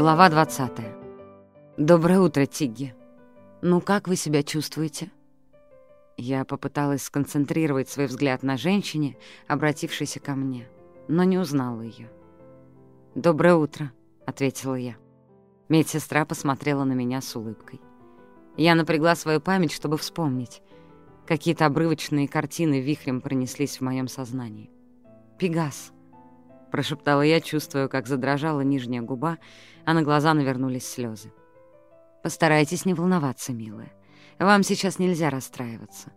Глава 20. Доброе утро, Тигги. Ну, как вы себя чувствуете? Я попыталась сконцентрировать свой взгляд на женщине, обратившейся ко мне, но не узнала ее. «Доброе утро», — ответила я. Медсестра посмотрела на меня с улыбкой. Я напрягла свою память, чтобы вспомнить. Какие-то обрывочные картины вихрем пронеслись в моем сознании. «Пегас», — прошептала я, чувствуя, как задрожала нижняя губа, а на глаза навернулись слезы. «Постарайтесь не волноваться, милая. Вам сейчас нельзя расстраиваться».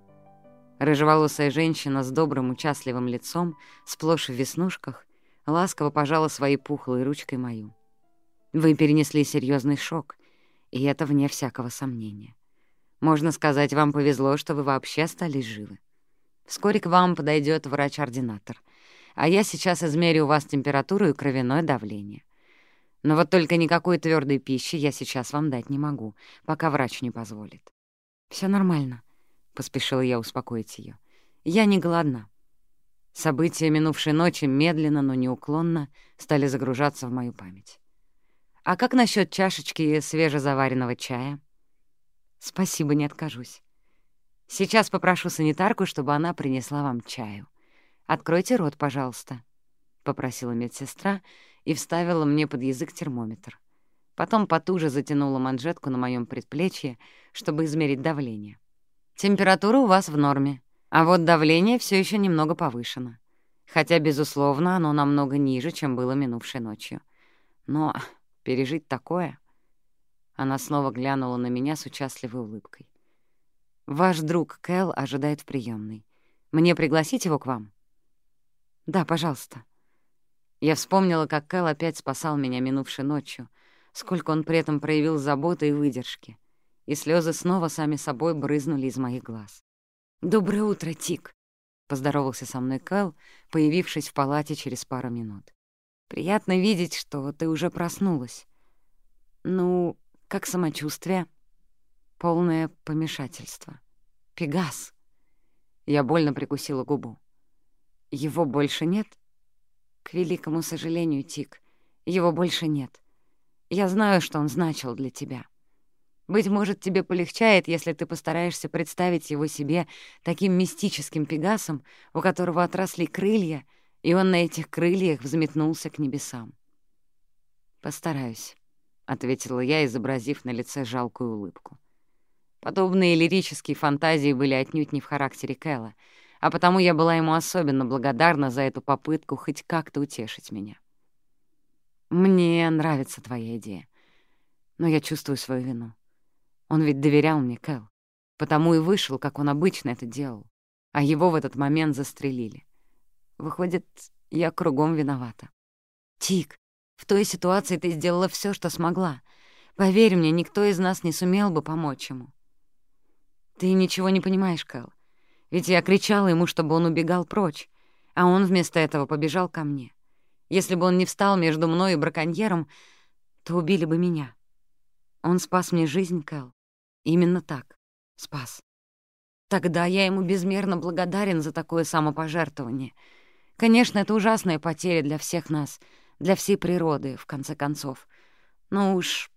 Рыжеволосая женщина с добрым, участливым лицом, сплошь в веснушках, ласково пожала своей пухлой ручкой мою. «Вы перенесли серьезный шок, и это вне всякого сомнения. Можно сказать, вам повезло, что вы вообще остались живы. Вскоре к вам подойдет врач-ординатор — а я сейчас измерю у вас температуру и кровяное давление. Но вот только никакой твердой пищи я сейчас вам дать не могу, пока врач не позволит. Все нормально», — поспешила я успокоить ее. «Я не голодна». События минувшей ночи медленно, но неуклонно стали загружаться в мою память. «А как насчет чашечки свежезаваренного чая?» «Спасибо, не откажусь. Сейчас попрошу санитарку, чтобы она принесла вам чаю. «Откройте рот, пожалуйста», — попросила медсестра и вставила мне под язык термометр. Потом потуже затянула манжетку на моем предплечье, чтобы измерить давление. «Температура у вас в норме, а вот давление все еще немного повышено. Хотя, безусловно, оно намного ниже, чем было минувшей ночью. Но пережить такое...» Она снова глянула на меня с участливой улыбкой. «Ваш друг Кэл ожидает в приемной. Мне пригласить его к вам?» «Да, пожалуйста». Я вспомнила, как Кэл опять спасал меня минувшей ночью, сколько он при этом проявил заботы и выдержки, и слезы снова сами собой брызнули из моих глаз. «Доброе утро, Тик», — поздоровался со мной Кэл, появившись в палате через пару минут. «Приятно видеть, что ты уже проснулась. Ну, как самочувствие?» Полное помешательство. «Пегас». Я больно прикусила губу. Его больше нет? К великому сожалению, Тик, его больше нет. Я знаю, что он значил для тебя. Быть может, тебе полегчает, если ты постараешься представить его себе таким мистическим пегасом, у которого отросли крылья, и он на этих крыльях взметнулся к небесам. «Постараюсь», — ответила я, изобразив на лице жалкую улыбку. Подобные лирические фантазии были отнюдь не в характере Кэлла — а потому я была ему особенно благодарна за эту попытку хоть как-то утешить меня. «Мне нравится твоя идея, но я чувствую свою вину. Он ведь доверял мне, Кэл, потому и вышел, как он обычно это делал, а его в этот момент застрелили. Выходит, я кругом виновата. Тик, в той ситуации ты сделала все, что смогла. Поверь мне, никто из нас не сумел бы помочь ему. Ты ничего не понимаешь, Кэл. Ведь я кричала ему, чтобы он убегал прочь, а он вместо этого побежал ко мне. Если бы он не встал между мной и браконьером, то убили бы меня. Он спас мне жизнь, Кэл. Именно так. Спас. Тогда я ему безмерно благодарен за такое самопожертвование. Конечно, это ужасная потеря для всех нас, для всей природы, в конце концов. Но уж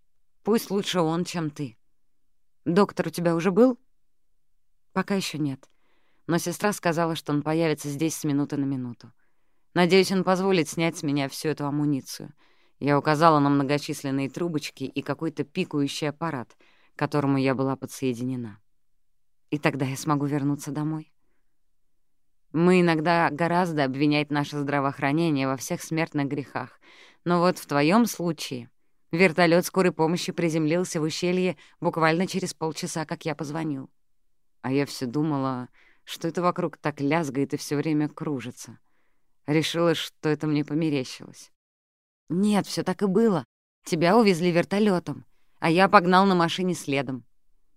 пусть лучше он, чем ты. Доктор у тебя уже был? Пока еще нет но сестра сказала, что он появится здесь с минуты на минуту. Надеюсь, он позволит снять с меня всю эту амуницию. Я указала на многочисленные трубочки и какой-то пикающий аппарат, к которому я была подсоединена. И тогда я смогу вернуться домой. Мы иногда гораздо обвинять наше здравоохранение во всех смертных грехах, но вот в твоем случае вертолет скорой помощи приземлился в ущелье буквально через полчаса, как я позвонил. А я все думала, что это вокруг так лязгает и все время кружится. Решила, что это мне померещилось. Нет, все так и было. Тебя увезли вертолетом, а я погнал на машине следом.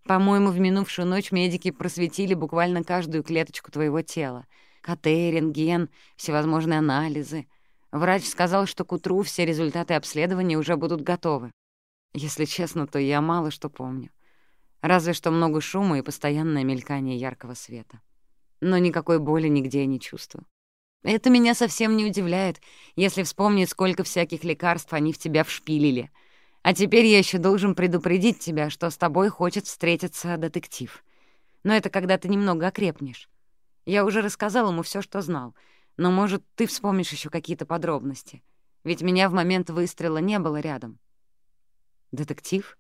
По-моему, в минувшую ночь медики просветили буквально каждую клеточку твоего тела. КТ, рентген, всевозможные анализы. Врач сказал, что к утру все результаты обследования уже будут готовы. Если честно, то я мало что помню. Разве что много шума и постоянное мелькание яркого света но никакой боли нигде я не чувствую. Это меня совсем не удивляет, если вспомнить, сколько всяких лекарств они в тебя вшпилили. А теперь я еще должен предупредить тебя, что с тобой хочет встретиться детектив. Но это когда ты немного окрепнешь. Я уже рассказал ему все, что знал, но, может, ты вспомнишь еще какие-то подробности. Ведь меня в момент выстрела не было рядом. Детектив?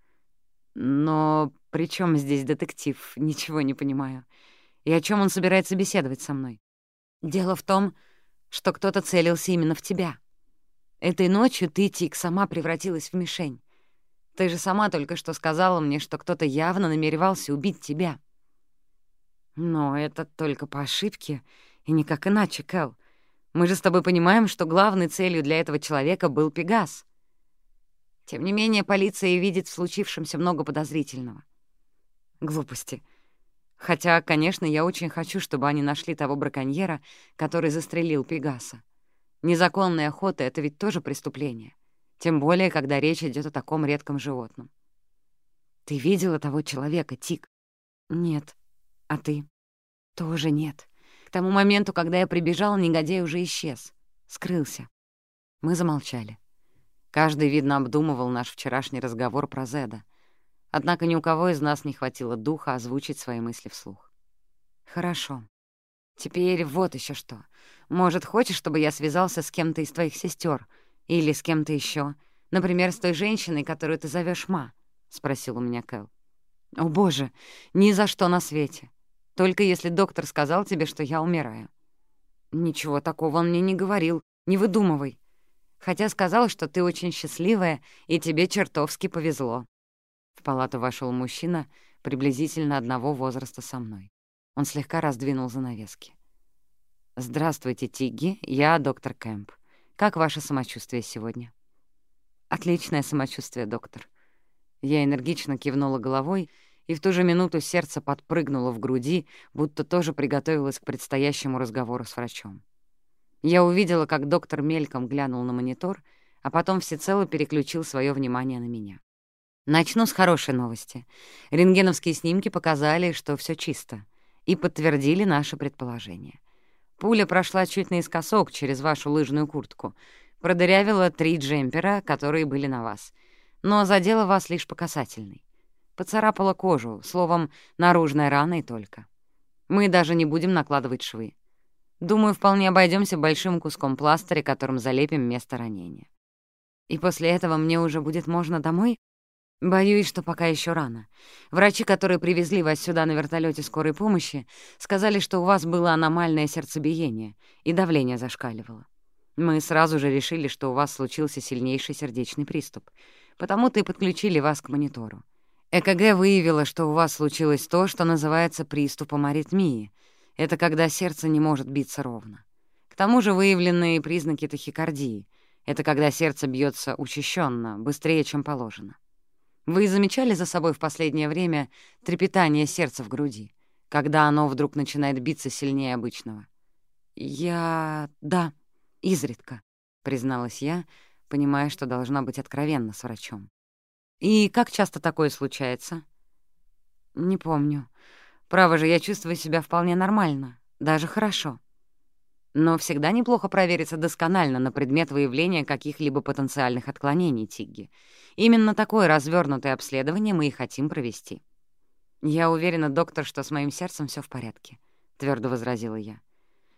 Но при чем здесь детектив? Ничего не понимаю. И о чем он собирается беседовать со мной? Дело в том, что кто-то целился именно в тебя. Этой ночью ты, Тик, сама превратилась в мишень. Ты же сама только что сказала мне, что кто-то явно намеревался убить тебя. Но это только по ошибке, и никак иначе, Кэл. Мы же с тобой понимаем, что главной целью для этого человека был Пегас. Тем не менее, полиция видит в случившемся много подозрительного. Глупости. Хотя, конечно, я очень хочу, чтобы они нашли того браконьера, который застрелил Пегаса. Незаконная охота — это ведь тоже преступление. Тем более, когда речь идет о таком редком животном. Ты видела того человека, Тик? Нет. А ты? Тоже нет. К тому моменту, когда я прибежал, негодяй уже исчез. Скрылся. Мы замолчали. Каждый, видно, обдумывал наш вчерашний разговор про Зеда. Однако ни у кого из нас не хватило духа озвучить свои мысли вслух. «Хорошо. Теперь вот еще что. Может, хочешь, чтобы я связался с кем-то из твоих сестер Или с кем-то еще, Например, с той женщиной, которую ты зовешь Ма?» — спросил у меня Кэл. «О, боже, ни за что на свете. Только если доктор сказал тебе, что я умираю». «Ничего такого он мне не говорил. Не выдумывай хотя сказал, что ты очень счастливая, и тебе чертовски повезло». В палату вошел мужчина приблизительно одного возраста со мной. Он слегка раздвинул занавески. «Здравствуйте, Тигги, я доктор Кэмп. Как ваше самочувствие сегодня?» «Отличное самочувствие, доктор». Я энергично кивнула головой, и в ту же минуту сердце подпрыгнуло в груди, будто тоже приготовилось к предстоящему разговору с врачом. Я увидела, как доктор мельком глянул на монитор, а потом всецело переключил свое внимание на меня. Начну с хорошей новости. Рентгеновские снимки показали, что все чисто, и подтвердили наше предположение. Пуля прошла чуть наискосок через вашу лыжную куртку, продырявила три джемпера, которые были на вас, но задела вас лишь по касательной. Поцарапала кожу, словом, наружная рана и только. Мы даже не будем накладывать швы. Думаю, вполне обойдемся большим куском пластыря, которым залепим место ранения. И после этого мне уже будет можно домой? Боюсь, что пока еще рано. Врачи, которые привезли вас сюда на вертолете скорой помощи, сказали, что у вас было аномальное сердцебиение, и давление зашкаливало. Мы сразу же решили, что у вас случился сильнейший сердечный приступ, потому-то и подключили вас к монитору. ЭКГ выявило, что у вас случилось то, что называется приступом аритмии — это когда сердце не может биться ровно. К тому же выявленные признаки тахикардии. Это когда сердце бьется учащенно, быстрее, чем положено. Вы замечали за собой в последнее время трепетание сердца в груди, когда оно вдруг начинает биться сильнее обычного? Я... да, изредка, призналась я, понимая, что должна быть откровенна с врачом. И как часто такое случается? Не помню. Право же, я чувствую себя вполне нормально, даже хорошо. Но всегда неплохо провериться досконально на предмет выявления каких-либо потенциальных отклонений Тигги. Именно такое развернутое обследование мы и хотим провести. «Я уверена, доктор, что с моим сердцем все в порядке», — твердо возразила я.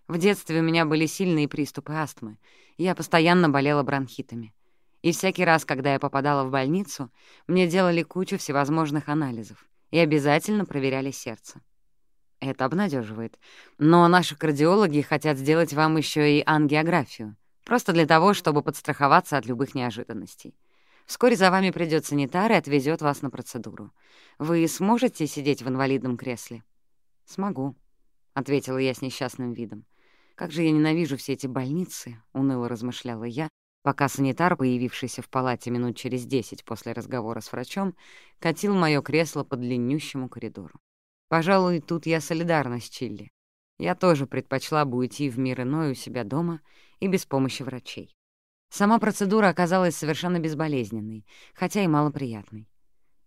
В детстве у меня были сильные приступы астмы, я постоянно болела бронхитами. И всякий раз, когда я попадала в больницу, мне делали кучу всевозможных анализов и обязательно проверяли сердце. Это обнадеживает. Но наши кардиологи хотят сделать вам еще и ангиографию, просто для того, чтобы подстраховаться от любых неожиданностей. Вскоре за вами придет санитар и отвезет вас на процедуру. Вы сможете сидеть в инвалидном кресле? «Смогу», — ответила я с несчастным видом. «Как же я ненавижу все эти больницы», — уныло размышляла я, пока санитар, появившийся в палате минут через десять после разговора с врачом, катил моё кресло по длиннющему коридору. Пожалуй, тут я солидарна с Чилли. Я тоже предпочла бы уйти в мир иной у себя дома и без помощи врачей. Сама процедура оказалась совершенно безболезненной, хотя и малоприятной.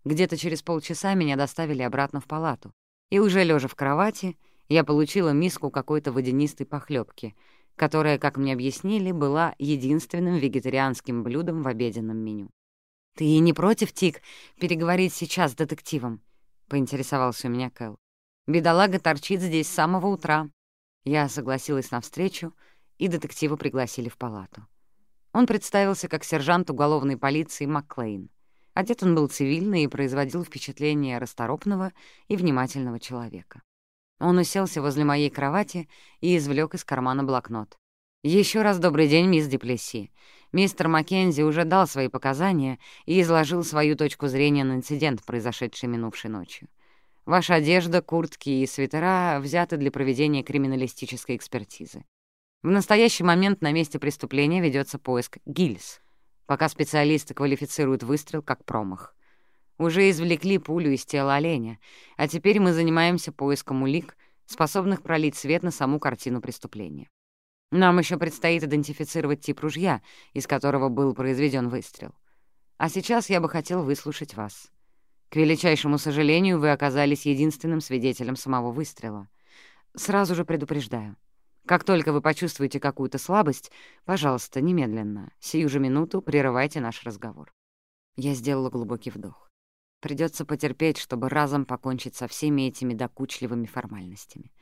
Где-то через полчаса меня доставили обратно в палату, и уже лежа в кровати, я получила миску какой-то водянистой похлебки, которая, как мне объяснили, была единственным вегетарианским блюдом в обеденном меню. «Ты не против, Тик, переговорить сейчас с детективом?» — поинтересовался у меня Кэл. «Бедолага торчит здесь с самого утра». Я согласилась на встречу, и детектива пригласили в палату. Он представился как сержант уголовной полиции Макклейн. Одет он был цивильно и производил впечатление расторопного и внимательного человека. Он уселся возле моей кровати и извлек из кармана блокнот. Еще раз добрый день, мисс Деплесси. Мистер Маккензи уже дал свои показания и изложил свою точку зрения на инцидент, произошедший минувшей ночью. Ваша одежда, куртки и свитера взяты для проведения криминалистической экспертизы. В настоящий момент на месте преступления ведется поиск гильз, пока специалисты квалифицируют выстрел как промах. Уже извлекли пулю из тела оленя, а теперь мы занимаемся поиском улик, способных пролить свет на саму картину преступления. Нам еще предстоит идентифицировать тип ружья, из которого был произведен выстрел. А сейчас я бы хотел выслушать вас. К величайшему сожалению, вы оказались единственным свидетелем самого выстрела. Сразу же предупреждаю. Как только вы почувствуете какую-то слабость, пожалуйста, немедленно, сию же минуту прерывайте наш разговор. Я сделала глубокий вдох. Придется потерпеть, чтобы разом покончить со всеми этими докучливыми формальностями.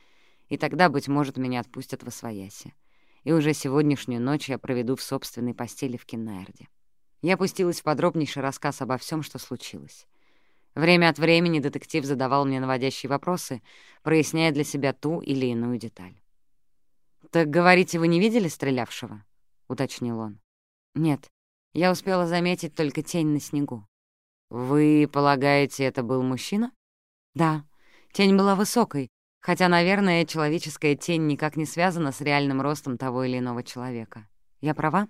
И тогда, быть может, меня отпустят во свояси и уже сегодняшнюю ночь я проведу в собственной постели в Киннаерде. Я пустилась в подробнейший рассказ обо всем, что случилось. Время от времени детектив задавал мне наводящие вопросы, проясняя для себя ту или иную деталь. «Так, говорите, вы не видели стрелявшего?» — уточнил он. «Нет, я успела заметить только тень на снегу». «Вы полагаете, это был мужчина?» «Да, тень была высокой, Хотя, наверное, человеческая тень никак не связана с реальным ростом того или иного человека. Я права?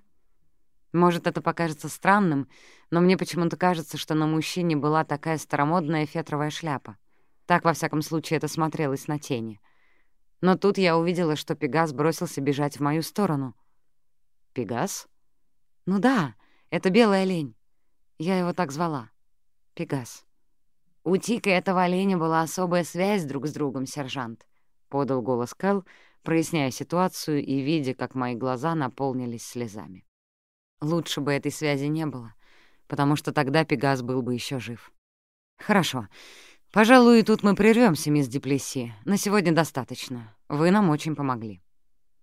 Может, это покажется странным, но мне почему-то кажется, что на мужчине была такая старомодная фетровая шляпа. Так, во всяком случае, это смотрелось на тени. Но тут я увидела, что Пегас бросился бежать в мою сторону. «Пегас?» «Ну да, это белый олень. Я его так звала. Пегас». «У Тика и этого оленя была особая связь друг с другом, сержант», — подал голос Кэл, проясняя ситуацию и видя, как мои глаза наполнились слезами. Лучше бы этой связи не было, потому что тогда Пегас был бы еще жив. «Хорошо. Пожалуй, тут мы прервемся, мисс Деплесси. На сегодня достаточно. Вы нам очень помогли».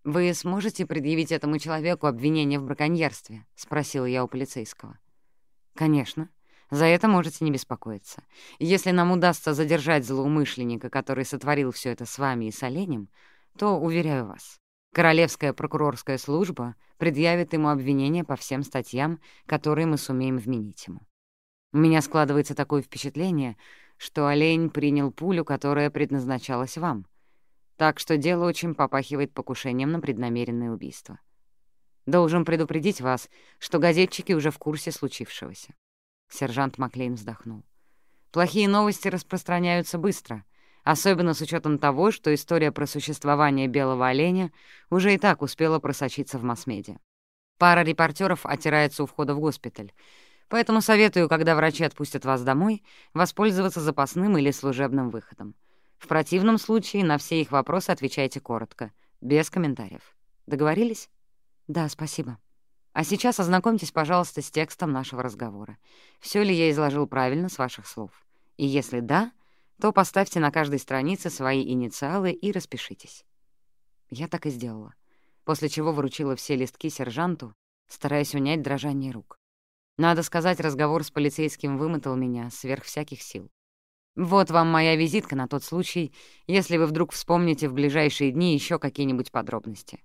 «Вы сможете предъявить этому человеку обвинение в браконьерстве?» — спросила я у полицейского. «Конечно. За это можете не беспокоиться. Если нам удастся задержать злоумышленника, который сотворил все это с вами и с оленем, то, уверяю вас, Королевская прокурорская служба предъявит ему обвинение по всем статьям, которые мы сумеем вменить ему. У меня складывается такое впечатление, что олень принял пулю, которая предназначалась вам. Так что дело очень попахивает покушением на преднамеренное убийство. Должен предупредить вас, что газетчики уже в курсе случившегося. Сержант Маклейн вздохнул. Плохие новости распространяются быстро, особенно с учетом того, что история про существование белого оленя уже и так успела просочиться в масс-медиа. Пара репортеров отирается у входа в госпиталь, поэтому советую, когда врачи отпустят вас домой, воспользоваться запасным или служебным выходом. В противном случае на все их вопросы отвечайте коротко, без комментариев. Договорились? Да, спасибо. А сейчас ознакомьтесь, пожалуйста, с текстом нашего разговора. Все ли я изложил правильно с ваших слов? И если да, то поставьте на каждой странице свои инициалы и распишитесь. Я так и сделала, после чего вручила все листки сержанту, стараясь унять дрожание рук. Надо сказать, разговор с полицейским вымотал меня сверх всяких сил. Вот вам моя визитка на тот случай, если вы вдруг вспомните в ближайшие дни еще какие-нибудь подробности.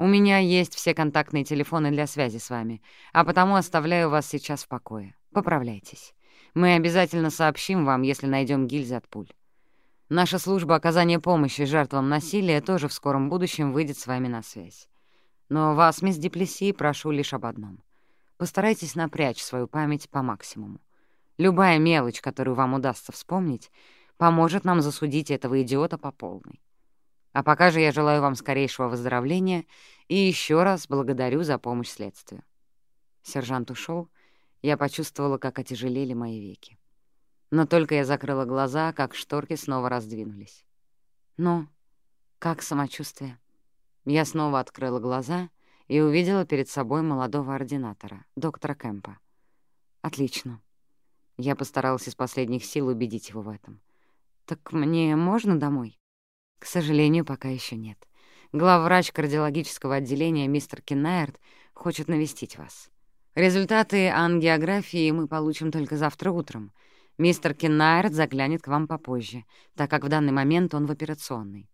У меня есть все контактные телефоны для связи с вами, а потому оставляю вас сейчас в покое. Поправляйтесь. Мы обязательно сообщим вам, если найдем гильзы от пуль. Наша служба оказания помощи жертвам насилия тоже в скором будущем выйдет с вами на связь. Но вас, мисс Деплеси, прошу лишь об одном. Постарайтесь напрячь свою память по максимуму. Любая мелочь, которую вам удастся вспомнить, поможет нам засудить этого идиота по полной. А пока же я желаю вам скорейшего выздоровления и еще раз благодарю за помощь следствию. Сержант ушел, я почувствовала, как отяжелели мои веки. Но только я закрыла глаза, как шторки снова раздвинулись. «Ну, как самочувствие?» Я снова открыла глаза и увидела перед собой молодого ординатора, доктора Кэмпа. Отлично. Я постаралась из последних сил убедить его в этом. Так мне можно домой? К сожалению, пока еще нет. Главврач кардиологического отделения мистер Киннаерт хочет навестить вас. Результаты ангиографии мы получим только завтра утром. Мистер Киннаерт заглянет к вам попозже, так как в данный момент он в операционной.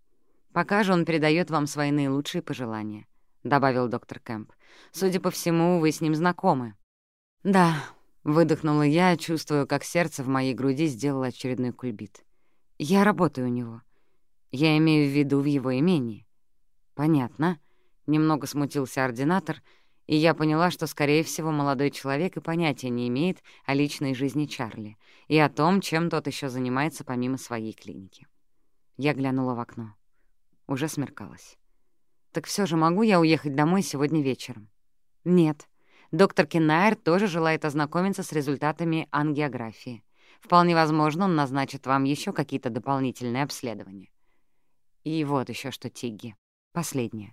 Пока же он передает вам свои наилучшие пожелания», — добавил доктор Кэмп. «Судя по всему, вы с ним знакомы». «Да», — выдохнула я, чувствуя, как сердце в моей груди сделало очередной кульбит. «Я работаю у него. Я имею в виду в его имении». «Понятно», — немного смутился ординатор, и я поняла, что, скорее всего, молодой человек и понятия не имеет о личной жизни Чарли и о том, чем тот еще занимается помимо своей клиники. Я глянула в окно. Уже смеркалось. «Так все же могу я уехать домой сегодня вечером?» «Нет. Доктор Кеннайр тоже желает ознакомиться с результатами ангиографии. Вполне возможно, он назначит вам еще какие-то дополнительные обследования. И вот еще что, Тигги. Последнее.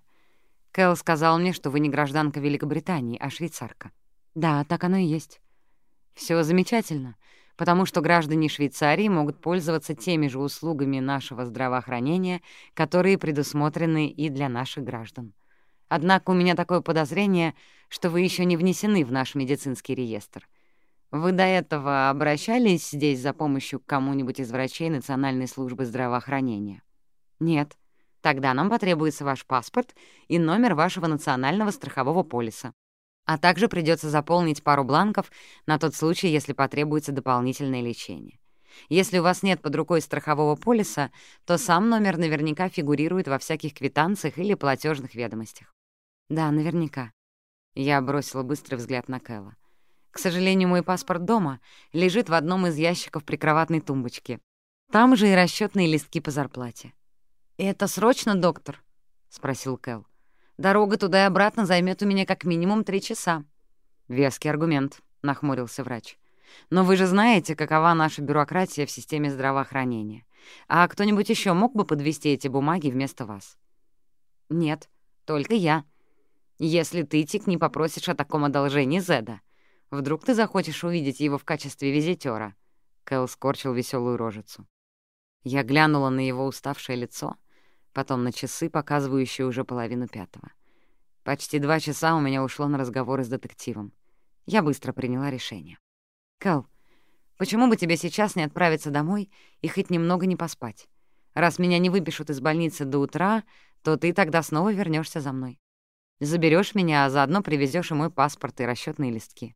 Кэл сказал мне, что вы не гражданка Великобритании, а швейцарка. Да, так оно и есть. Все замечательно потому что граждане Швейцарии могут пользоваться теми же услугами нашего здравоохранения, которые предусмотрены и для наших граждан. Однако у меня такое подозрение, что вы еще не внесены в наш медицинский реестр. Вы до этого обращались здесь за помощью к кому-нибудь из врачей Национальной службы здравоохранения? Нет. Тогда нам потребуется ваш паспорт и номер вашего национального страхового полиса. А также придется заполнить пару бланков на тот случай, если потребуется дополнительное лечение. Если у вас нет под рукой страхового полиса, то сам номер наверняка фигурирует во всяких квитанциях или платежных ведомостях. Да, наверняка. Я бросила быстрый взгляд на Кэлла. К сожалению, мой паспорт дома лежит в одном из ящиков прикроватной тумбочки. Там же и расчетные листки по зарплате. «И это срочно, доктор?» — спросил Кэл. Дорога туда и обратно займет у меня как минимум три часа». «Веский аргумент», — нахмурился врач. «Но вы же знаете, какова наша бюрократия в системе здравоохранения. А кто-нибудь еще мог бы подвести эти бумаги вместо вас?» «Нет, только я. Если ты, Тик, не попросишь о таком одолжении Зеда. Вдруг ты захочешь увидеть его в качестве визитера. Кэл скорчил веселую рожицу. Я глянула на его уставшее лицо — потом на часы, показывающие уже половину пятого. Почти два часа у меня ушло на разговоры с детективом. Я быстро приняла решение. «Кэл, почему бы тебе сейчас не отправиться домой и хоть немного не поспать? Раз меня не выпишут из больницы до утра, то ты тогда снова вернешься за мной. Заберешь меня, а заодно привезешь и мой паспорт и расчетные листки.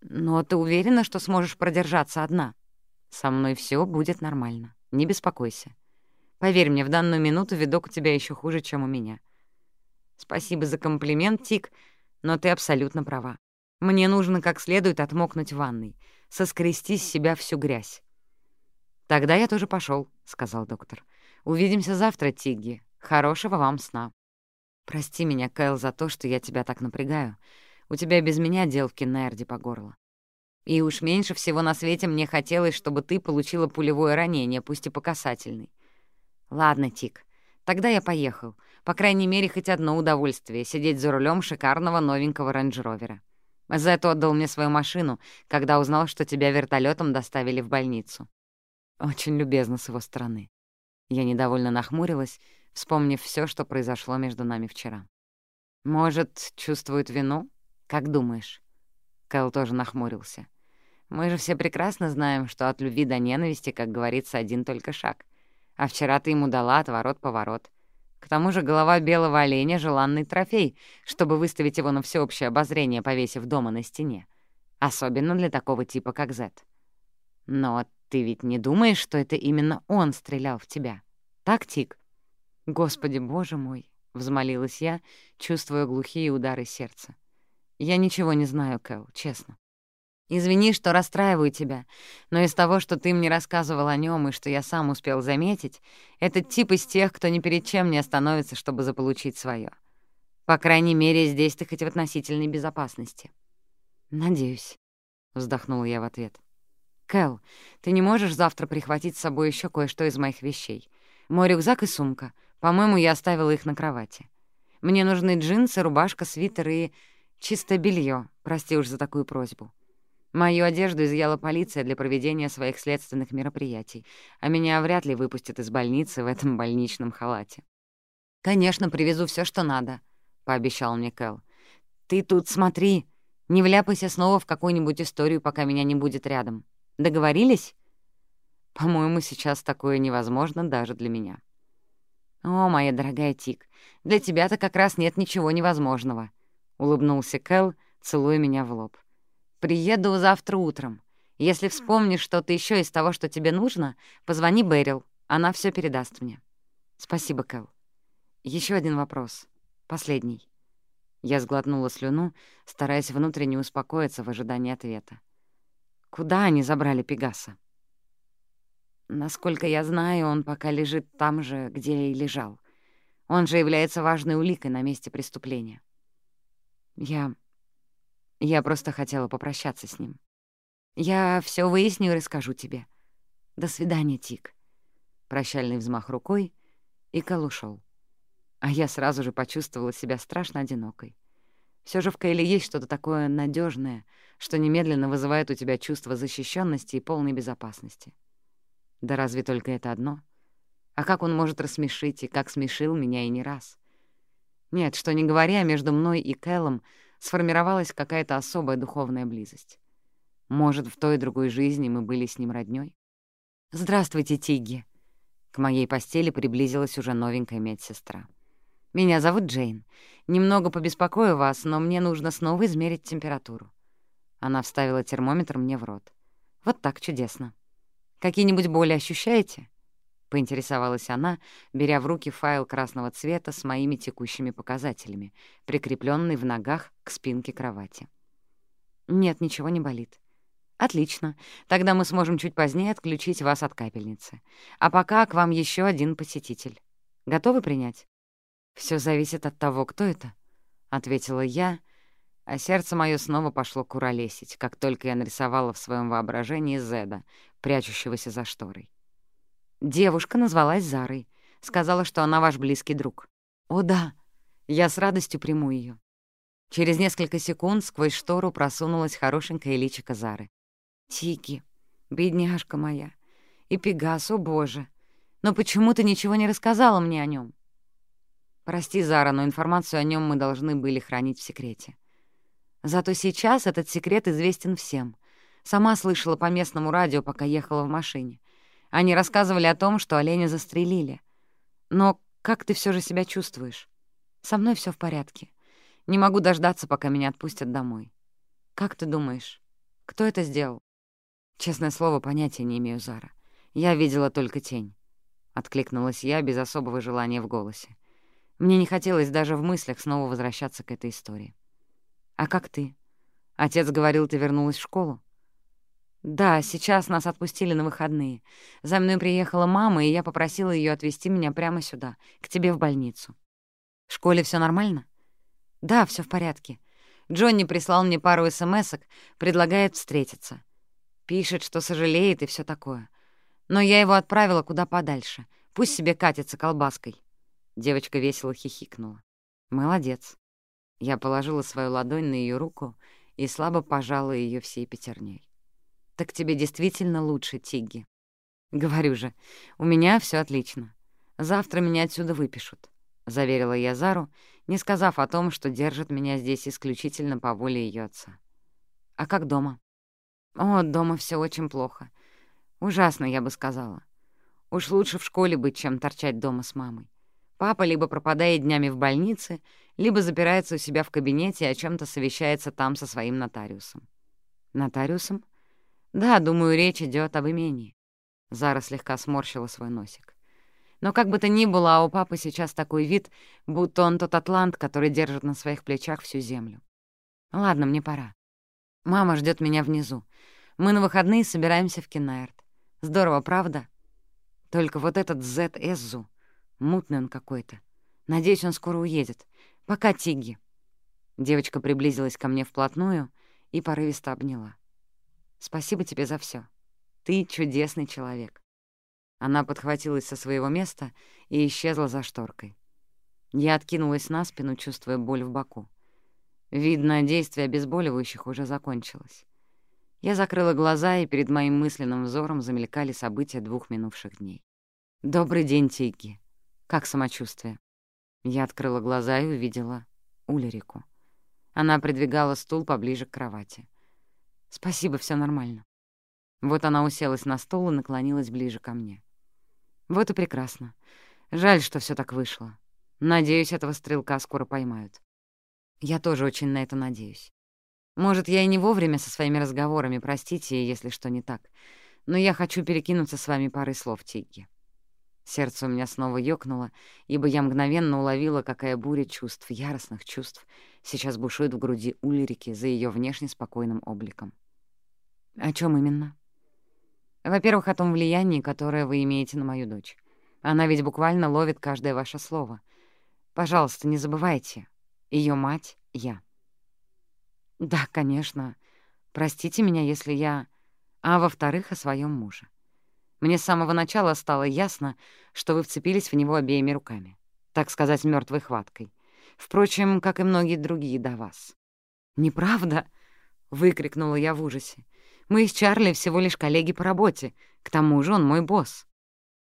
Но ты уверена, что сможешь продержаться одна? Со мной все будет нормально, не беспокойся. Поверь мне, в данную минуту видок у тебя еще хуже, чем у меня. Спасибо за комплимент, Тик, но ты абсолютно права. Мне нужно как следует отмокнуть в ванной, соскрести с себя всю грязь. «Тогда я тоже пошел, сказал доктор. «Увидимся завтра, Тигги. Хорошего вам сна». «Прости меня, Кайл, за то, что я тебя так напрягаю. У тебя без меня дел в Киннерде по горло. И уж меньше всего на свете мне хотелось, чтобы ты получила пулевое ранение, пусть и по касательной. «Ладно, Тик, тогда я поехал. По крайней мере, хоть одно удовольствие — сидеть за рулем шикарного новенького рейндж-ровера. Зет отдал мне свою машину, когда узнал, что тебя вертолетом доставили в больницу. Очень любезно с его стороны. Я недовольно нахмурилась, вспомнив все, что произошло между нами вчера. «Может, чувствует вину? Как думаешь?» Кэл тоже нахмурился. «Мы же все прекрасно знаем, что от любви до ненависти, как говорится, один только шаг. А вчера ты ему дала отворот-поворот. К тому же голова белого оленя — желанный трофей, чтобы выставить его на всеобщее обозрение, повесив дома на стене. Особенно для такого типа, как Зет. Но ты ведь не думаешь, что это именно он стрелял в тебя? Так, Тик? Господи, боже мой! — взмолилась я, чувствуя глухие удары сердца. «Я ничего не знаю, Кэл, честно. Извини, что расстраиваю тебя, но из того, что ты мне рассказывал о нем и что я сам успел заметить, этот тип из тех, кто ни перед чем не остановится, чтобы заполучить свое. По крайней мере, здесь ты хоть в относительной безопасности. Надеюсь, вздохнула я в ответ. Кэл, ты не можешь завтра прихватить с собой еще кое-что из моих вещей? Мой рюкзак и сумка. По-моему, я оставила их на кровати. Мне нужны джинсы, рубашка, свитер и чистое белье. Прости уж за такую просьбу. Мою одежду изъяла полиция для проведения своих следственных мероприятий, а меня вряд ли выпустят из больницы в этом больничном халате. «Конечно, привезу все, что надо», — пообещал мне Кэл. «Ты тут смотри, не вляпайся снова в какую-нибудь историю, пока меня не будет рядом. Договорились?» «По-моему, сейчас такое невозможно даже для меня». «О, моя дорогая Тик, для тебя-то как раз нет ничего невозможного», — улыбнулся Кэл, целуя меня в лоб. Приеду завтра утром. Если вспомнишь что-то еще из того, что тебе нужно, позвони Бэрил, она все передаст мне. Спасибо, Кэл. Еще один вопрос. Последний. Я сглотнула слюну, стараясь внутренне успокоиться в ожидании ответа. Куда они забрали Пегаса? Насколько я знаю, он пока лежит там же, где и лежал. Он же является важной уликой на месте преступления. Я я просто хотела попрощаться с ним. Я все выясню и расскажу тебе. До свидания, Тик. Прощальный взмах рукой, и Кэл ушёл. А я сразу же почувствовала себя страшно одинокой. Все же в Кэле есть что-то такое надежное, что немедленно вызывает у тебя чувство защищенности и полной безопасности. Да разве только это одно? А как он может рассмешить, и как смешил меня и не раз? Нет, что не говоря, между мной и Кэлом сформировалась какая-то особая духовная близость. Может, в той и другой жизни мы были с ним роднёй? «Здравствуйте, Тигги!» К моей постели приблизилась уже новенькая медсестра. «Меня зовут Джейн. Немного побеспокою вас, но мне нужно снова измерить температуру». Она вставила термометр мне в рот. «Вот так чудесно. Какие-нибудь боли ощущаете?» Поинтересовалась она, беря в руки файл красного цвета с моими текущими показателями, прикрепленный в ногах к спинке кровати. «Нет, ничего не болит». «Отлично. Тогда мы сможем чуть позднее отключить вас от капельницы. А пока к вам еще один посетитель. Готовы принять?» Все зависит от того, кто это», — ответила я, а сердце мое снова пошло куролесить, как только я нарисовала в своем воображении Зеда, прячущегося за шторой. Девушка назвалась Зарой. Сказала, что она ваш близкий друг. О, да. Я с радостью приму ее. Через несколько секунд сквозь штору просунулась хорошенькая личико Зары. «Тики, бедняжка моя. И Пегас, о боже. Но почему ты ничего не рассказала мне о нем? «Прости, Зара, но информацию о нем мы должны были хранить в секрете. Зато сейчас этот секрет известен всем. Сама слышала по местному радио, пока ехала в машине. Они рассказывали о том, что оленя застрелили. Но как ты все же себя чувствуешь? Со мной все в порядке. Не могу дождаться, пока меня отпустят домой. Как ты думаешь, кто это сделал? Честное слово, понятия не имею, Зара. Я видела только тень. Откликнулась я без особого желания в голосе. Мне не хотелось даже в мыслях снова возвращаться к этой истории. «А как ты? Отец говорил, ты вернулась в школу?» «Да, сейчас нас отпустили на выходные. За мной приехала мама, и я попросила ее отвезти меня прямо сюда, к тебе в больницу. В школе все нормально?» «Да, все в порядке. Джонни прислал мне пару смс предлагает встретиться. Пишет, что сожалеет и все такое. Но я его отправила куда подальше. Пусть себе катится колбаской». Девочка весело хихикнула. «Молодец». Я положила свою ладонь на ее руку и слабо пожала ее всей пятерней. «Так тебе действительно лучше, Тигги?» «Говорю же, у меня все отлично. Завтра меня отсюда выпишут», — заверила я Зару, не сказав о том, что держит меня здесь исключительно по воле ее отца. «А как дома?» «О, дома все очень плохо. Ужасно, я бы сказала. Уж лучше в школе быть, чем торчать дома с мамой. Папа либо пропадает днями в больнице, либо запирается у себя в кабинете и о чем то совещается там со своим нотариусом». «Нотариусом?» «Да, думаю, речь идет об имении». Зара слегка сморщила свой носик. Но как бы то ни было, а у папы сейчас такой вид, будто он тот атлант, который держит на своих плечах всю землю. Ладно, мне пора. Мама ждет меня внизу. Мы на выходные собираемся в Кинаэрт. Здорово, правда? Только вот этот Зет Эззу, мутный он какой-то. Надеюсь, он скоро уедет. Пока, Тигги. Девочка приблизилась ко мне вплотную и порывисто обняла. Спасибо тебе за все. Ты чудесный человек». Она подхватилась со своего места и исчезла за шторкой. Я откинулась на спину, чувствуя боль в боку. Видно, действие обезболивающих уже закончилось. Я закрыла глаза, и перед моим мысленным взором замелькали события двух минувших дней. «Добрый день, Тигги. Как самочувствие?» Я открыла глаза и увидела Улерику. Она придвигала стул поближе к кровати. «Спасибо, все нормально». Вот она уселась на стул и наклонилась ближе ко мне. «Вот и прекрасно. Жаль, что все так вышло. Надеюсь, этого стрелка скоро поймают. Я тоже очень на это надеюсь. Может, я и не вовремя со своими разговорами, простите, если что не так. Но я хочу перекинуться с вами парой слов, Тигги. Сердце у меня снова ёкнуло, ибо я мгновенно уловила, какая буря чувств, яростных чувств, сейчас бушует в груди Ульрики за ее внешне спокойным обликом. О чем именно? Во-первых, о том влиянии, которое вы имеете на мою дочь. Она ведь буквально ловит каждое ваше слово. Пожалуйста, не забывайте. Ее мать — я. Да, конечно. Простите меня, если я... А во-вторых, о своем муже. Мне с самого начала стало ясно, что вы вцепились в него обеими руками, так сказать, мертвой хваткой. Впрочем, как и многие другие до вас. «Неправда?» — выкрикнула я в ужасе. «Мы с Чарли всего лишь коллеги по работе. К тому же он мой босс.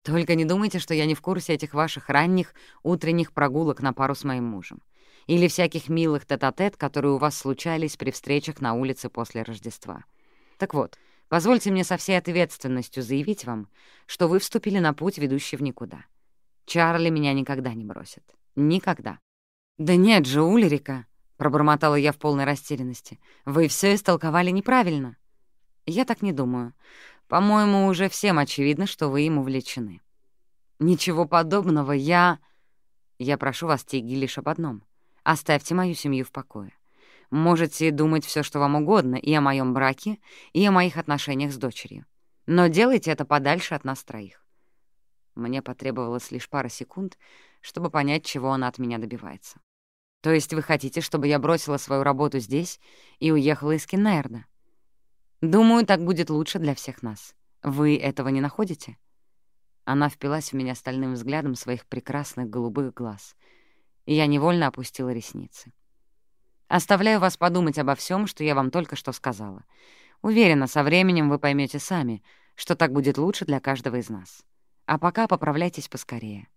Только не думайте, что я не в курсе этих ваших ранних утренних прогулок на пару с моим мужем или всяких милых тет-а-тет, -тет, которые у вас случались при встречах на улице после Рождества. Так вот, позвольте мне со всей ответственностью заявить вам, что вы вступили на путь, ведущий в никуда. Чарли меня никогда не бросит. Никогда. «Да нет же, Ульрика!» — пробормотала я в полной растерянности. «Вы все истолковали неправильно». «Я так не думаю. По-моему, уже всем очевидно, что вы им увлечены». «Ничего подобного, я...» «Я прошу вас, Тиги, лишь об одном. Оставьте мою семью в покое. Можете думать все, что вам угодно, и о моем браке, и о моих отношениях с дочерью. Но делайте это подальше от нас троих. Мне потребовалось лишь пара секунд, чтобы понять, чего она от меня добивается. То есть вы хотите, чтобы я бросила свою работу здесь и уехала из Киннерда? Думаю, так будет лучше для всех нас. Вы этого не находите? Она впилась в меня стальным взглядом своих прекрасных голубых глаз — и я невольно опустила ресницы. Оставляю вас подумать обо всем, что я вам только что сказала. Уверена, со временем вы поймете сами, что так будет лучше для каждого из нас. А пока поправляйтесь поскорее.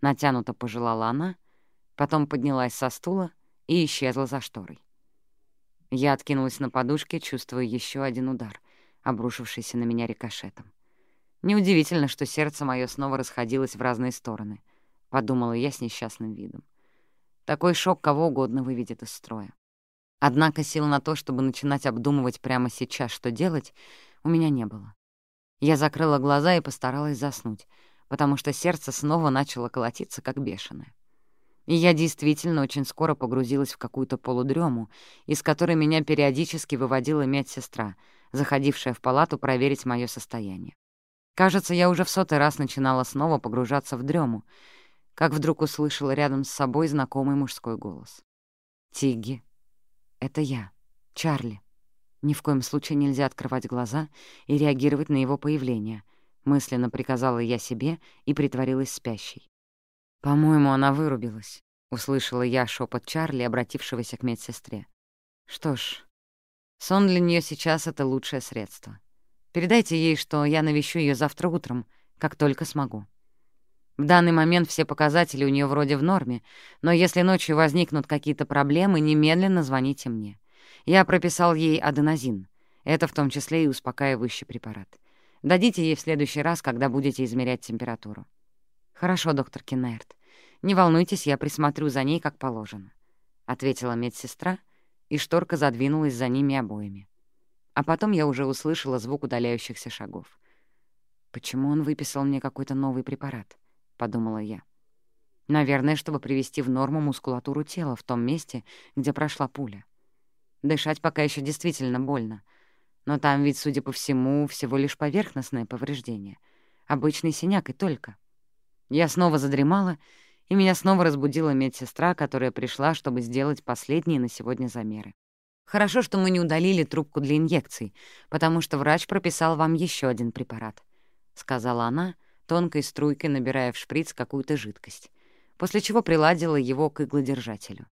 Натянуто пожелала она, потом поднялась со стула и исчезла за шторой. Я откинулась на подушке, чувствуя еще один удар, обрушившийся на меня рикошетом. Неудивительно, что сердце мое снова расходилось в разные стороны, — подумала я с несчастным видом. Такой шок кого угодно выведет из строя. Однако сил на то, чтобы начинать обдумывать прямо сейчас, что делать, у меня не было. Я закрыла глаза и постаралась заснуть, потому что сердце снова начало колотиться, как бешеное. И я действительно очень скоро погрузилась в какую-то полудрему, из которой меня периодически выводила медсестра, заходившая в палату проверить мое состояние. Кажется, я уже в сотый раз начинала снова погружаться в дрему, как вдруг услышала рядом с собой знакомый мужской голос. «Тигги, это я, Чарли. Ни в коем случае нельзя открывать глаза и реагировать на его появление», — мысленно приказала я себе и притворилась спящей. «По-моему, она вырубилась», — услышала я шепот Чарли, обратившегося к медсестре. «Что ж, сон для нее сейчас — это лучшее средство. Передайте ей, что я навещу ее завтра утром, как только смогу». В данный момент все показатели у нее вроде в норме, но если ночью возникнут какие-то проблемы, немедленно звоните мне. Я прописал ей аденозин. Это в том числе и успокаивающий препарат. Дадите ей в следующий раз, когда будете измерять температуру. Хорошо, доктор Кеннерт. Не волнуйтесь, я присмотрю за ней, как положено, — ответила медсестра, и шторка задвинулась за ними обоими. А потом я уже услышала звук удаляющихся шагов. Почему он выписал мне какой-то новый препарат? подумала я. Наверное, чтобы привести в норму мускулатуру тела в том месте, где прошла пуля. Дышать пока еще действительно больно. Но там ведь, судя по всему, всего лишь поверхностное повреждение. Обычный синяк и только. Я снова задремала, и меня снова разбудила медсестра, которая пришла, чтобы сделать последние на сегодня замеры. Хорошо, что мы не удалили трубку для инъекций, потому что врач прописал вам еще один препарат, — сказала она, — тонкой струйкой набирая в шприц какую-то жидкость, после чего приладила его к иглодержателю.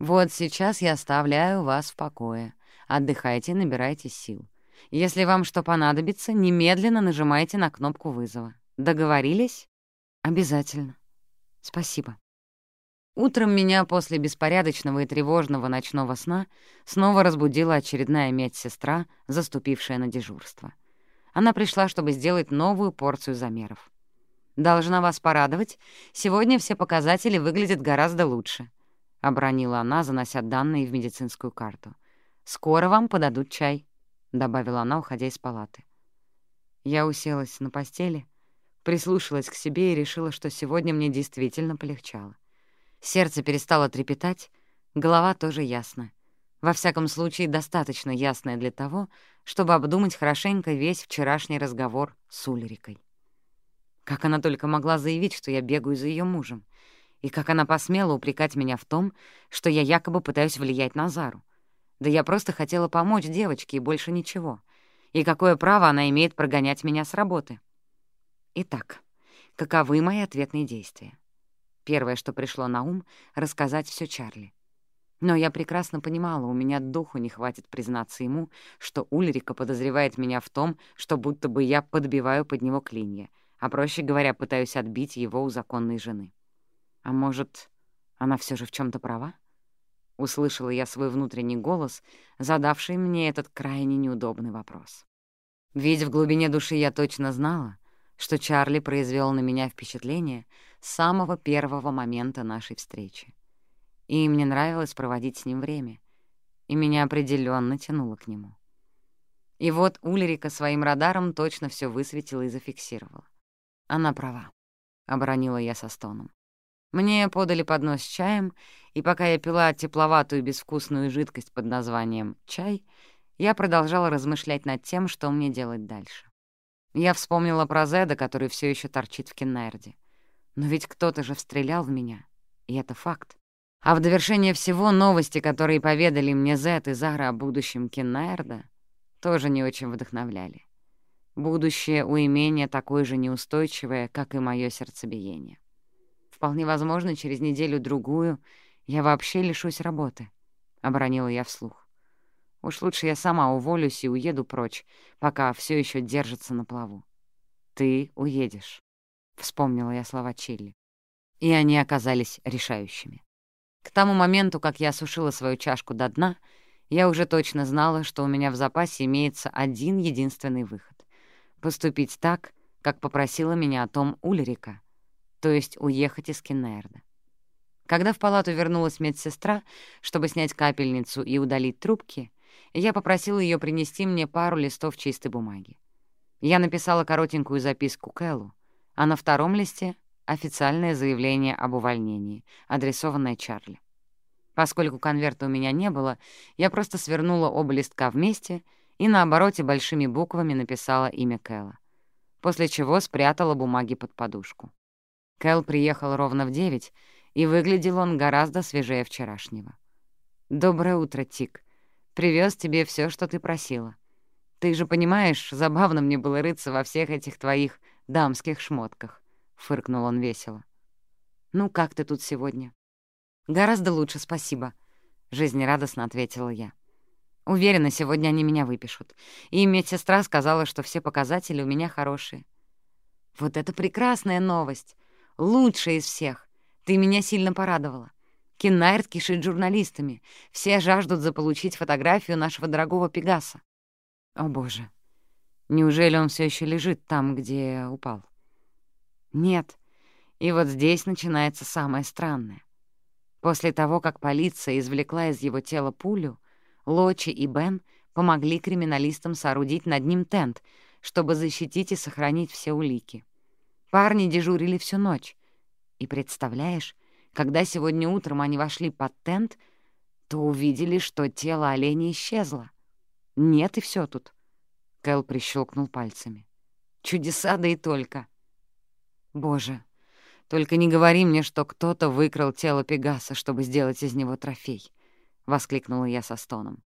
«Вот сейчас я оставляю вас в покое. Отдыхайте, набирайте сил. Если вам что понадобится, немедленно нажимайте на кнопку вызова. Договорились? Обязательно. Спасибо. Утром меня после беспорядочного и тревожного ночного сна снова разбудила очередная медсестра, заступившая на дежурство. Она пришла, чтобы сделать новую порцию замеров. «Должна вас порадовать, сегодня все показатели выглядят гораздо лучше», — обронила она, занося данные в медицинскую карту. «Скоро вам подадут чай», — добавила она, уходя из палаты. Я уселась на постели, прислушалась к себе и решила, что сегодня мне действительно полегчало. Сердце перестало трепетать, голова тоже ясна. Во всяком случае, достаточно ясная для того, чтобы обдумать хорошенько весь вчерашний разговор с Ульрикой. Как она только могла заявить, что я бегаю за ее мужем, и как она посмела упрекать меня в том, что я якобы пытаюсь влиять на Зару. Да я просто хотела помочь девочке и больше ничего. И какое право она имеет прогонять меня с работы? Итак, каковы мои ответные действия? Первое, что пришло на ум — рассказать все Чарли. Но я прекрасно понимала, у меня духу не хватит признаться ему, что Ульрика подозревает меня в том, что будто бы я подбиваю под него клинья, а, проще говоря, пытаюсь отбить его у законной жены. А может, она все же в чем то права? Услышала я свой внутренний голос, задавший мне этот крайне неудобный вопрос. Ведь в глубине души я точно знала, что Чарли произвел на меня впечатление с самого первого момента нашей встречи. И мне нравилось проводить с ним время, и меня определенно тянуло к нему. И вот Ульрика своим радаром точно все высветила и зафиксировала. Она права, — оборонила я со стоном. Мне подали поднос с чаем, и пока я пила тепловатую безвкусную жидкость под названием «чай», я продолжала размышлять над тем, что мне делать дальше. Я вспомнила про Зеда, который все еще торчит в Кеннерде. Но ведь кто-то же стрелял в меня, и это факт. А в довершение всего новости, которые поведали мне Зед и Зара о будущем Кеннерда, тоже не очень вдохновляли. Будущее у имения такое же неустойчивое, как и мое сердцебиение. Вполне возможно, через неделю-другую я вообще лишусь работы, — оборонила я вслух. Уж лучше я сама уволюсь и уеду прочь, пока все еще держится на плаву. «Ты уедешь», — вспомнила я слова Чилли. И они оказались решающими. К тому моменту, как я осушила свою чашку до дна, я уже точно знала, что у меня в запасе имеется один единственный выход — поступить так, как попросила меня о том Ульрика, то есть уехать из Кеннерда. Когда в палату вернулась медсестра, чтобы снять капельницу и удалить трубки, я попросила ее принести мне пару листов чистой бумаги. Я написала коротенькую записку Кэллу, а на втором листе — официальное заявление об увольнении, адресованное Чарли. Поскольку конверта у меня не было, я просто свернула оба листка вместе и на обороте большими буквами написала имя Кэлла, после чего спрятала бумаги под подушку. Кэл приехал ровно в девять, и выглядел он гораздо свежее вчерашнего. «Доброе утро, Тик», Привез тебе все, что ты просила. Ты же понимаешь, забавно мне было рыться во всех этих твоих дамских шмотках», — фыркнул он весело. «Ну, как ты тут сегодня?» «Гораздо лучше, спасибо», — жизнерадостно ответила я. «Уверена, сегодня они меня выпишут. И медсестра сказала, что все показатели у меня хорошие». «Вот это прекрасная новость! Лучшая из всех! Ты меня сильно порадовала. Кеннайрт кишит журналистами. Все жаждут заполучить фотографию нашего дорогого Пегаса. О, боже. Неужели он все еще лежит там, где упал? Нет. И вот здесь начинается самое странное. После того, как полиция извлекла из его тела пулю, Лочи и Бен помогли криминалистам соорудить над ним тент, чтобы защитить и сохранить все улики. Парни дежурили всю ночь. И представляешь, когда сегодня утром они вошли под тент, то увидели, что тело оленя исчезло. Нет, и все тут. Кэл прищелкнул пальцами. Чудеса, да и только. Боже, только не говори мне, что кто-то выкрал тело Пегаса, чтобы сделать из него трофей, — воскликнула я со стоном.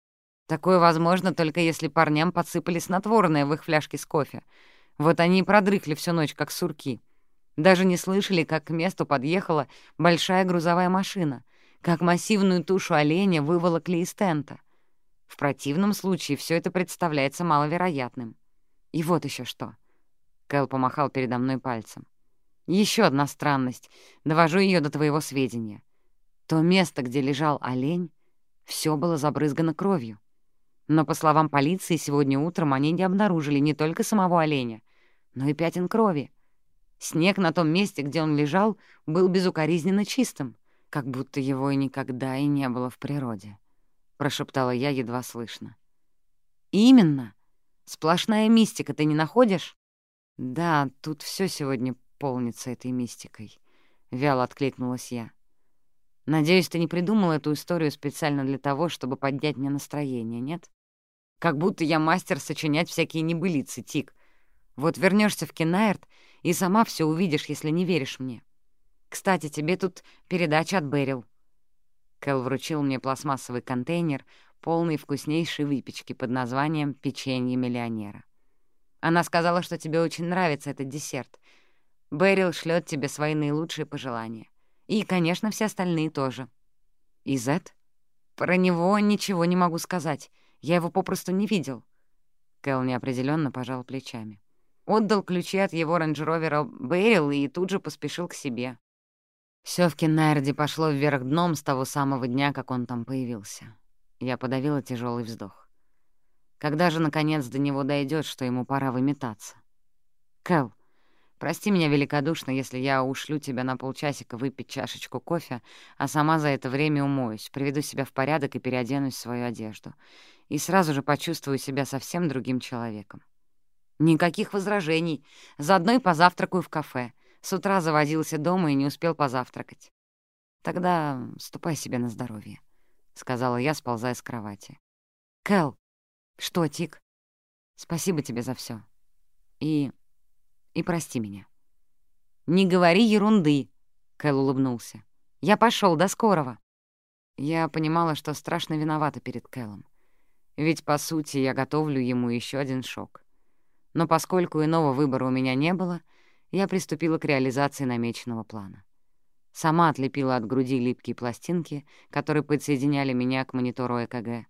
Такое возможно только если парням подсыпали снотворное в их фляжки с кофе. Вот они и продрыхли всю ночь, как сурки. Даже не слышали, как к месту подъехала большая грузовая машина, как массивную тушу оленя выволокли из тента. В противном случае все это представляется маловероятным. И вот еще что. Кэл помахал передо мной пальцем. Еще одна странность. Довожу ее до твоего сведения. То место, где лежал олень, все было забрызгано кровью. Но, по словам полиции, сегодня утром они не обнаружили не только самого оленя, но и пятен крови. Снег на том месте, где он лежал, был безукоризненно чистым, как будто его и никогда и не было в природе, — прошептала я едва слышно. «Именно! Сплошная мистика, ты не находишь?» «Да, тут все сегодня полнится этой мистикой», — вяло откликнулась я. «Надеюсь, ты не придумал эту историю специально для того, чтобы поднять мне настроение, нет? Как будто я мастер сочинять всякие небылицы, Тик. Вот вернешься в Кенаерт и сама все увидишь, если не веришь мне. Кстати, тебе тут передача от Берил». Кэл вручил мне пластмассовый контейнер, полный вкуснейшей выпечки под названием «Печенье миллионера». Она сказала, что тебе очень нравится этот десерт. Берил шлет тебе свои наилучшие пожелания. И, конечно, все остальные тоже. И Зет? Про него ничего не могу сказать. Я его попросту не видел. Кэл неопределенно пожал плечами. Отдал ключи от его рейндж-ровера Бэрил и тут же поспешил к себе. Всё в Кеннерде пошло вверх дном с того самого дня, как он там появился. Я подавила тяжелый вздох. Когда же, наконец, до него дойдет, что ему пора выметаться? Кэл, прости меня великодушно, если я ушлю тебя на полчасика выпить чашечку кофе, а сама за это время умоюсь, приведу себя в порядок и переоденусь в свою одежду. И сразу же почувствую себя совсем другим человеком. Никаких возражений. Заодно и позавтракаю в кафе. С утра заводился дома и не успел позавтракать. Тогда ступай себе на здоровье, — сказала я, сползая с кровати. Кэл, «Что, Тик? Спасибо тебе за все. И... и прости меня». «Не говори ерунды», — Кэл улыбнулся. «Я пошел до скорого». Я понимала, что страшно виновата перед Кэлом. Ведь, по сути, я готовлю ему еще один шок. Но поскольку иного выбора у меня не было, я приступила к реализации намеченного плана. Сама отлепила от груди липкие пластинки, которые подсоединяли меня к монитору ЭКГ.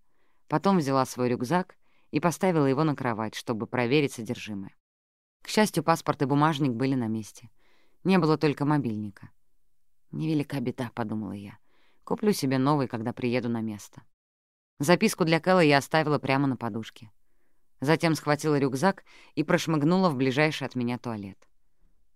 Потом взяла свой рюкзак и поставила его на кровать, чтобы проверить содержимое. К счастью, паспорт и бумажник были на месте. Не было только мобильника. «Невелика беда», — подумала я. «Куплю себе новый, когда приеду на место». Записку для Кэлла я оставила прямо на подушке. Затем схватила рюкзак и прошмыгнула в ближайший от меня туалет.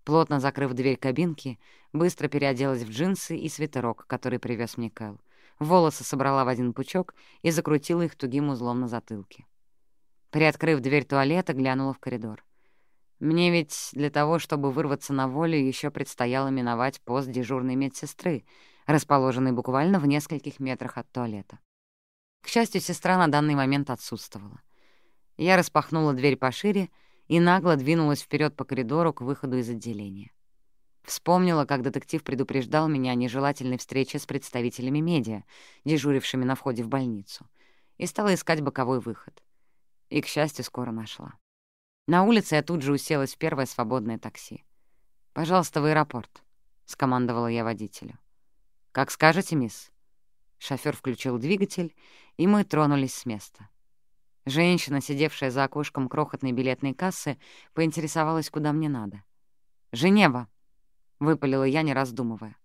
Плотно закрыв дверь кабинки, быстро переоделась в джинсы и свитерок, который привез мне Кэл. Волосы собрала в один пучок и закрутила их тугим узлом на затылке. Приоткрыв дверь туалета, глянула в коридор. Мне ведь для того, чтобы вырваться на волю, еще предстояло миновать пост дежурной медсестры, расположенный буквально в нескольких метрах от туалета. К счастью, сестра на данный момент отсутствовала. Я распахнула дверь пошире и нагло двинулась вперед по коридору к выходу из отделения. Вспомнила, как детектив предупреждал меня о нежелательной встрече с представителями медиа, дежурившими на входе в больницу, и стала искать боковой выход. И, к счастью, скоро нашла. На улице я тут же уселась в первое свободное такси. «Пожалуйста, в аэропорт», — скомандовала я водителю. «Как скажете, мисс». Шофёр включил двигатель, и мы тронулись с места. Женщина, сидевшая за окошком крохотной билетной кассы, поинтересовалась, куда мне надо. «Женева», — выпалила я, не раздумывая.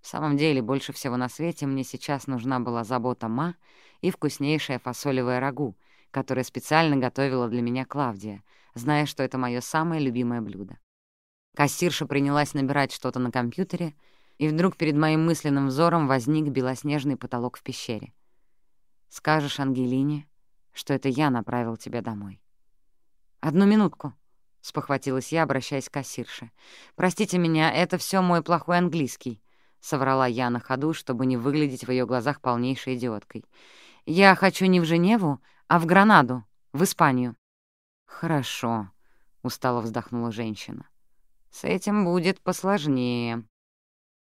В самом деле, больше всего на свете мне сейчас нужна была забота Ма и вкуснейшая фасолевая рагу — которое специально готовила для меня Клавдия, зная, что это мое самое любимое блюдо. Кассирша принялась набирать что-то на компьютере, и вдруг перед моим мысленным взором возник белоснежный потолок в пещере. «Скажешь Ангелине, что это я направил тебя домой». «Одну минутку», — спохватилась я, обращаясь к кассирше. «Простите меня, это все мой плохой английский», — соврала я на ходу, чтобы не выглядеть в ее глазах полнейшей идиоткой. «Я хочу не в Женеву, а в Гранаду, в Испанию». «Хорошо», — устало вздохнула женщина. «С этим будет посложнее».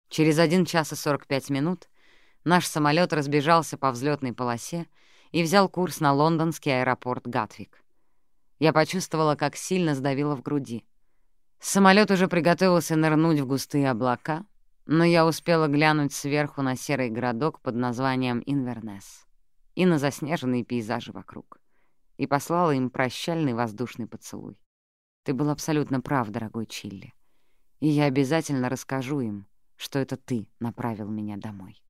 Через один час и сорок пять минут наш самолет разбежался по взлетной полосе и взял курс на лондонский аэропорт Гатвик. Я почувствовала, как сильно сдавило в груди. Самолет уже приготовился нырнуть в густые облака, но я успела глянуть сверху на серый городок под названием Инвернес. и на заснеженные пейзажи вокруг. И послала им прощальный воздушный поцелуй. Ты был абсолютно прав, дорогой Чилли. И я обязательно расскажу им, что это ты направил меня домой.